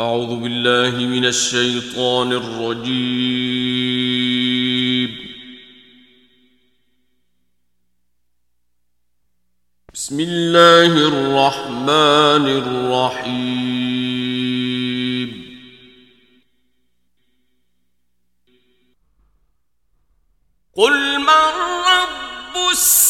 أعوذ بالله من الشيطان الرجيم. بسم الله الرحمن الرحيم. قل من رب السلام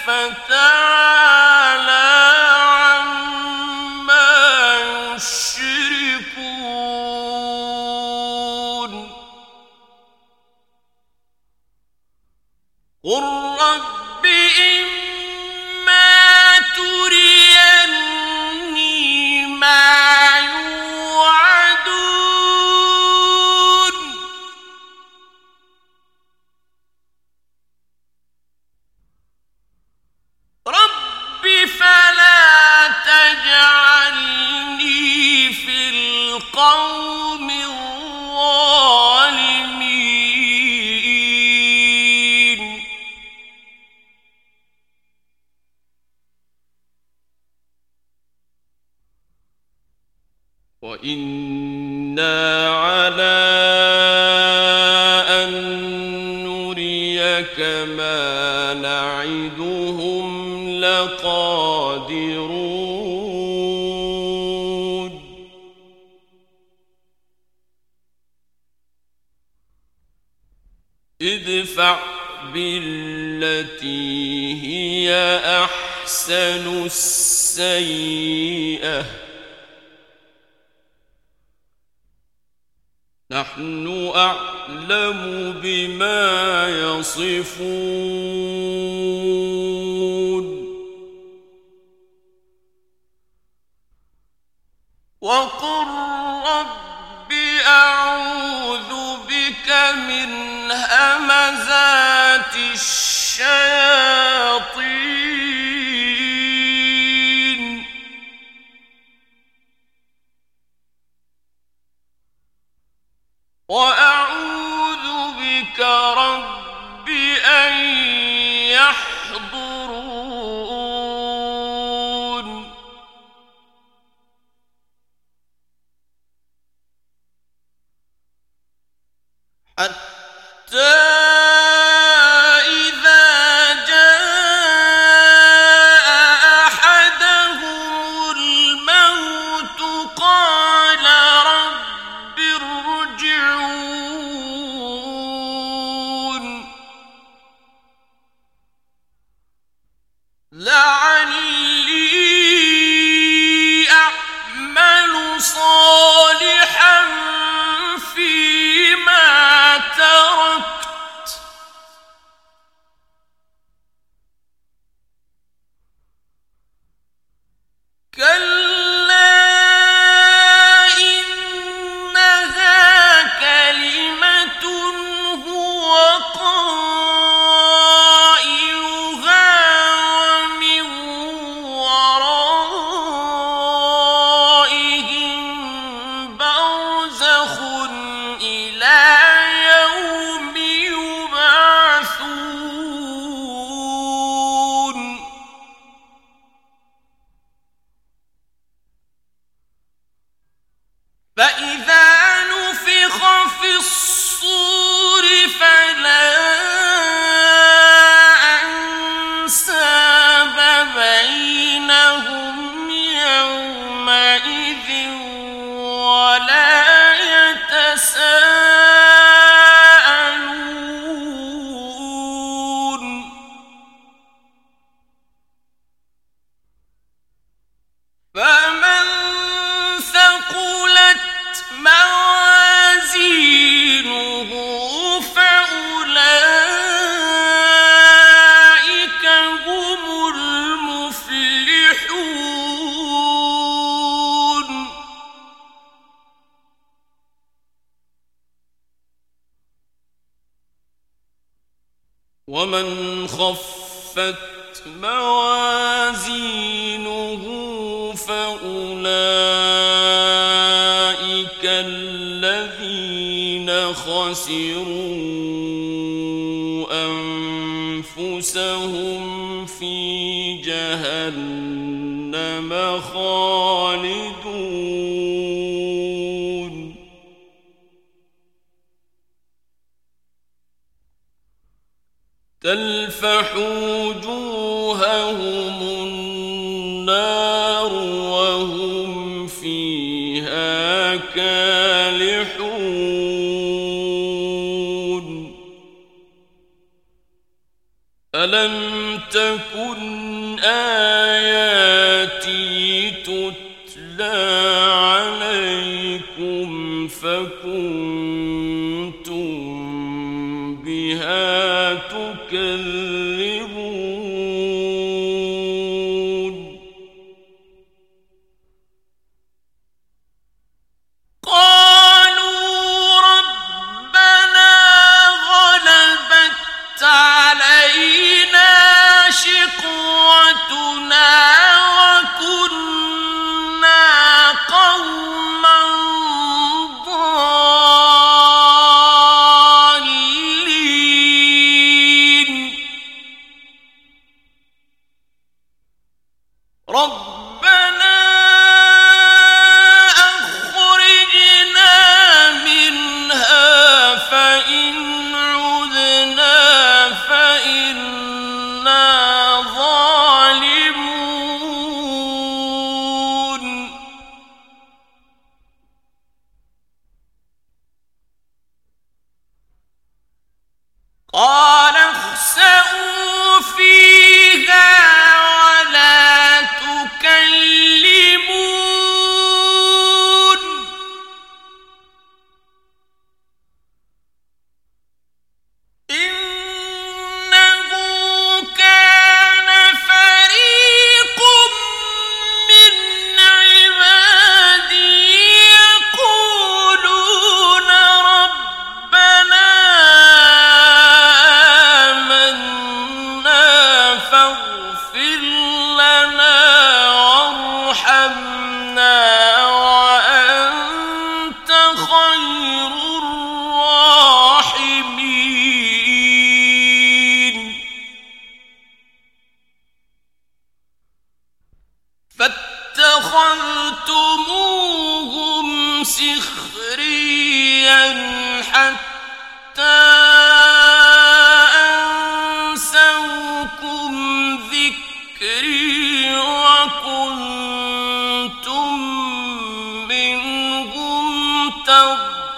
والشهادة وإنا على أن نريك ما نعدهم لقادرون ادفع بالتي هي أحسن السيئة نحن أعلم بما يصفون. وقل رب أعوذ بك من همزات الشياطين. ومن خفت موازينه فأولئك الذين خسروا أنفسهم في جهنم خالدون تلفح وجوههم النار وهم فيها كالحون. ألم تكن آياتي تتلى عليكم فكنتم تكذبون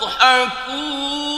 تضحكون